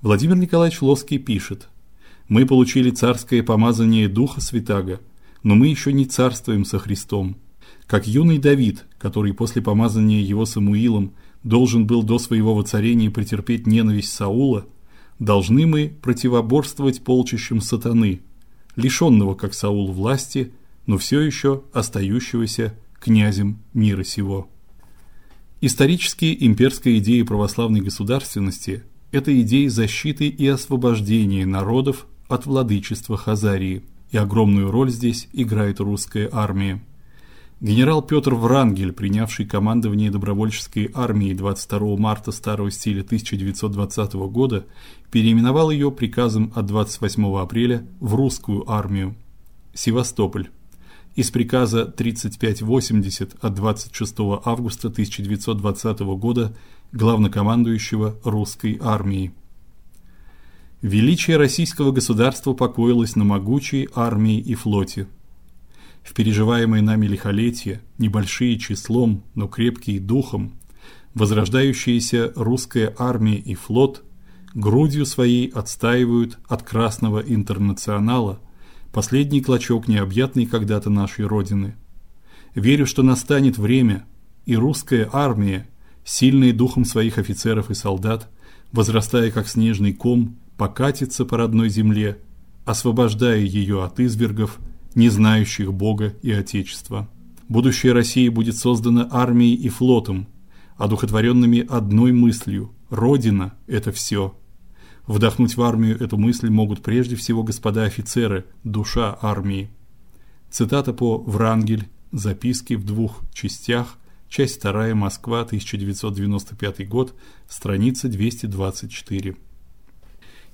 Владимир Николаевич Лоский пишет: Мы получили царское помазание Духа Святаго, но мы еще не царствуем со Христом. Как юный Давид, который после помазания его Самуилом должен был до своего воцарения претерпеть ненависть Саула, должны мы противоборствовать полчищам сатаны, лишенного, как Саул, власти, но все еще остающегося князем мира сего. Исторические имперская идея православной государственности это идея защиты и освобождения народов от владычества Хазарии, и огромную роль здесь играет русская армия. Генерал Петр Врангель, принявший командование добровольческой армией 22 марта старого стиля 1920 года, переименовал ее приказом от 28 апреля в русскую армию. Севастополь. Из приказа 3580 от 26 августа 1920 года главнокомандующего русской армией. Величие российского государства покоилось на могучей армии и флоте. В переживаемое нами лихолетие, небольшие числом, но крепкие духом, возрождающаяся русская армия и флот грудью своей отстаивают от Красного интернационала последний клочок необъятной когда-то нашей родины. Верю, что настанет время, и русская армия, сильная духом своих офицеров и солдат, возрастая как снежный ком, покатится по родной земле, освобождая ее от извергов не знающих Бога и Отечества. Будущее России будет создано армией и флотом, одухотворенными одной мыслью: родина это все. Вдохнуть в армию эту мысль могут прежде всего господа офицеры, душа армии. Цитата по Врангель, записки в двух частях, часть 2, Москва, 1995 год, страница 224.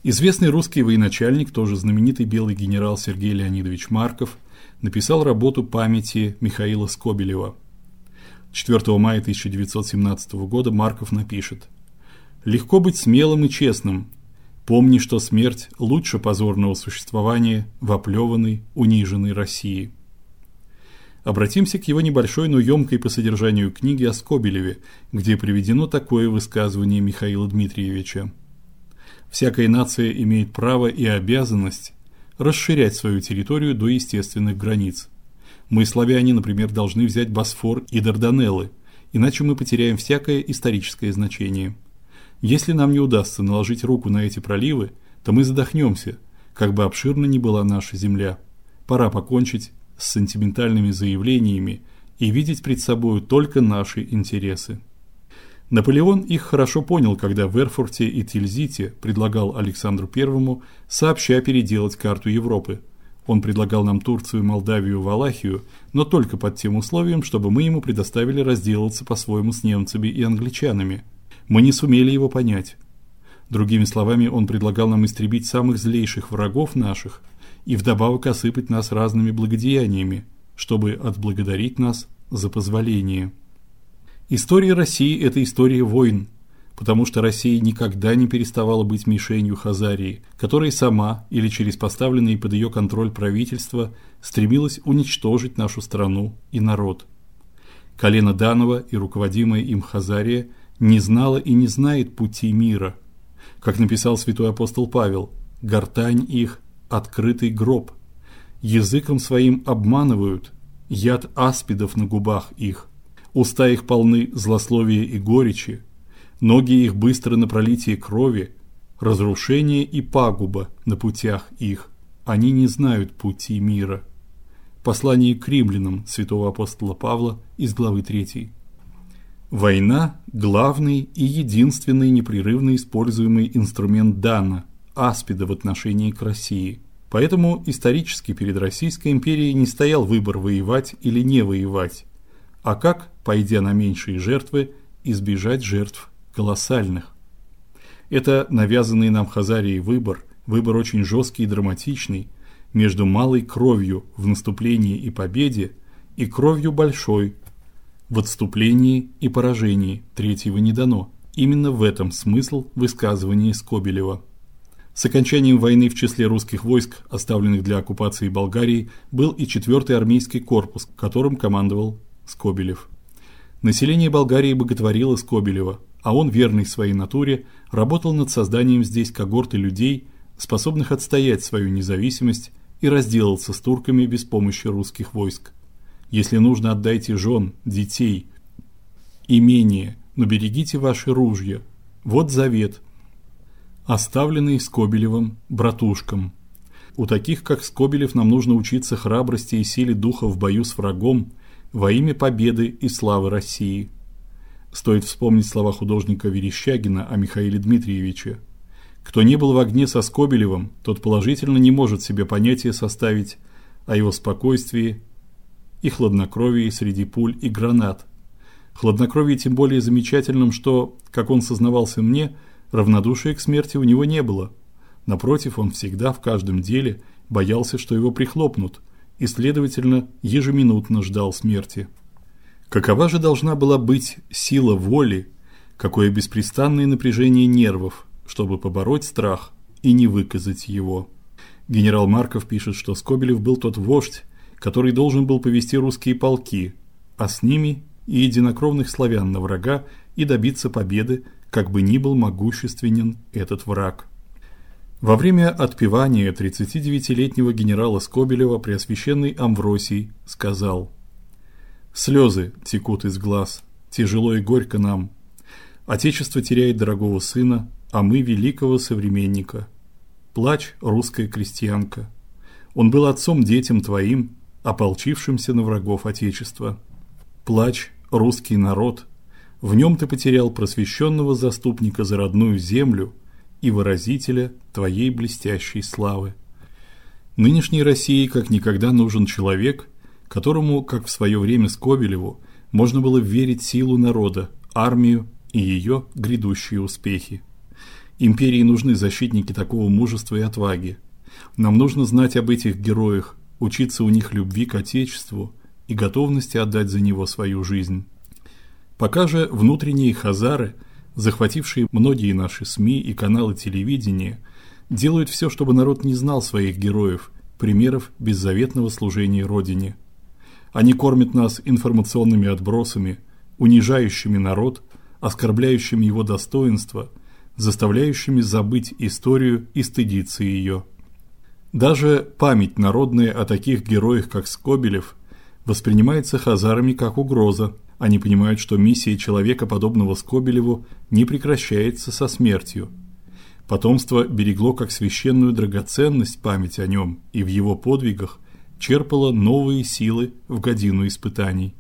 Известный русский военачальник, тоже знаменитый белый генерал Сергей Леонидович Марков, написал работу памяти Михаила Скобелева. 4 мая 1917 года Марков напишет: Легко быть смелым и честным. Помни, что смерть лучше позорного существования в оплеванной, униженной России. Обратимся к его небольшой, но ёмкой по содержанию книге о Скобелеве, где приведено такое высказывание Михаила Дмитриевича. Всякая нация имеет право и обязанность расширять свою территорию до естественных границ. Мы, славяне, например, должны взять Босфор и Дарданеллы, иначе мы потеряем всякое историческое значение. Если нам не удастся наложить руку на эти проливы, то мы задохнемся, как бы обширна ни была наша земля. Пора покончить с сентиментальными заявлениями и видеть пред собой только наши интересы. Наполеон их хорошо понял, когда в Эрфурте и Тильзите предлагал Александру I сообща переделать карту Европы. Он предлагал нам Турцию, Молдавию, Валахию, но только под тем условием, чтобы мы ему предоставили разделаться по-своему с немцами и англичанами. Мы не сумели его понять. Другими словами, он предлагал нам истребить самых злейших врагов наших и вдобавок осыпать нас разными благодеяниями, чтобы отблагодарить нас за позволение. История России это история войн, потому что Россия никогда не переставала быть мишенью Хазарии, которая сама или через поставленные под ее контроль правительства стремилась уничтожить нашу страну и народ. Колено Данова и руководимая им Хазария не знала и не знает пути мира. Как написал святой апостол Павел, гортань их открытый гроб. Языком своим обманывают, яд аспидов на губах их. Уста их полны злословия и горечи, ноги их быстро на пролитие крови, разрушение и пагуба на путях их. Они не знают пути мира. Послание к римлянам святого апостола Павла из главы 3. Война главный и единственный непрерывно используемый инструмент Дана, аспида в отношении к России. Поэтому исторически перед Российской империей не стоял выбор воевать или не воевать а как, пойдя на меньшие жертвы, избежать жертв колоссальных. Это навязанный нам Хазарией выбор, выбор очень жесткий и драматичный между малой кровью в наступлении и победе и кровью большой в отступлении и поражении. Третьего не дано. Именно в этом смысл высказывания Скобелева. С окончанием войны в числе русских войск, оставленных для оккупации Болгарии, был и 4-й армейский корпус, которым командовал Скобелев. Население Болгарии боготворило Скобелева, а он, верный своей натуре, работал над созданием здесь когорты людей, способных отстоять свою независимость и разделаться с турками без помощи русских войск. Если нужно, отдайте жен, детей, имение, но берегите ваши ружья. Вот завет, оставленный Скобелевым братушкам. У таких, как Скобелев, нам нужно учиться храбрости и силе духа в бою с врагом во имя победы и славы России. Стоит вспомнить слова художника Верещагина о Михаиле Дмитриевиче. Кто не был в огне со Скобелевым, тот положительно не может себе понятия составить о его спокойствии и хладнокровии среди пуль и гранат. Хладнокровие тем более замечательным, что, как он сознавался мне, равнодушия к смерти у него не было. Напротив, он всегда в каждом деле боялся, что его прихлопнут, и, следовательно, ежеминутно ждал смерти. Какова же должна была быть сила воли, какое беспрестанное напряжение нервов, чтобы побороть страх и не выказать его. Генерал Марков пишет, что Скобелев был тот вождь, который должен был повести русские полки, а с ними и единокровных славян на врага и добиться победы, как бы ни был могущественен этот враг. Во время отпевания 39-летнего генерала Скобелева Преосвященный Амвросий сказал: Слезы текут из глаз, тяжело и горько нам. Отечество теряет дорогого сына, а мы великого современника. Плачь, русская крестьянка. Он был отцом детям твоим, ополчившимся на врагов отечества. Плачь, русский народ. В нем ты потерял просвещенного заступника за родную землю и выразителя твоей блестящей славы. Нынешней России как никогда нужен человек, которому, как в свое время Скобелеву, можно было верить силу народа, армию и ее грядущие успехи. Империи нужны защитники такого мужества и отваги. Нам нужно знать об этих героях, учиться у них любви к отечеству и готовности отдать за него свою жизнь. Пока же внутренние хазары, захватившие многие наши СМИ и каналы телевидения, делают все, чтобы народ не знал своих героев, примеров беззаветного служения родине. Они кормят нас информационными отбросами, унижающими народ, оскорбляющими его достоинство – заставляющими забыть историю и стыдиться ее. Даже память народная о таких героях, как Скобелев, воспринимается хазарами как угроза. Они понимают, что миссия человека, подобного Скобелеву, не прекращается со смертью. Потомство берегло как священную драгоценность память о нем и в его подвигах черпало новые силы в годину испытаний.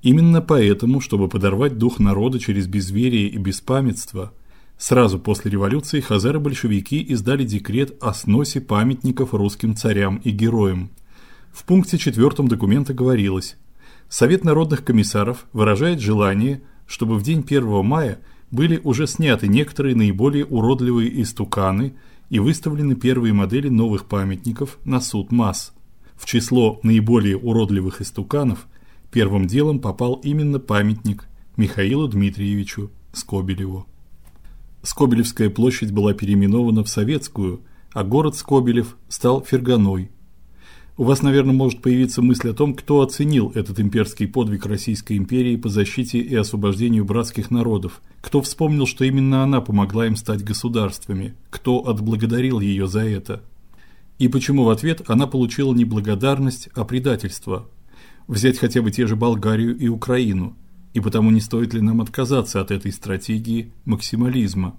Именно поэтому, чтобы подорвать дух народа через безверие и беспамятство, Сразу после революции хазары-большевики издали декрет о сносе памятников русским царям и героям. В пункте 4 документа говорилось: Совет народных комиссаров выражает желание, чтобы в день 1 мая были уже сняты некоторые наиболее уродливые истуканы и выставлены первые модели новых памятников на суд масс. В число наиболее уродливых истуканов первым делом попал именно памятник Михаилу Дмитриевичу Скобелеву. Скобелевская площадь была переименована в Советскую, а город Скобелев стал Ферганой. У вас, наверное, может появиться мысль о том, кто оценил этот имперский подвиг Российской империи по защите и освобождению братских народов, кто вспомнил, что именно она помогла им стать государствами, кто отблагодарил ее за это. И почему в ответ она получила не благодарность, а предательство. Взять хотя бы те же Болгарию и Украину – и потому не стоит ли нам отказаться от этой стратегии максимализма?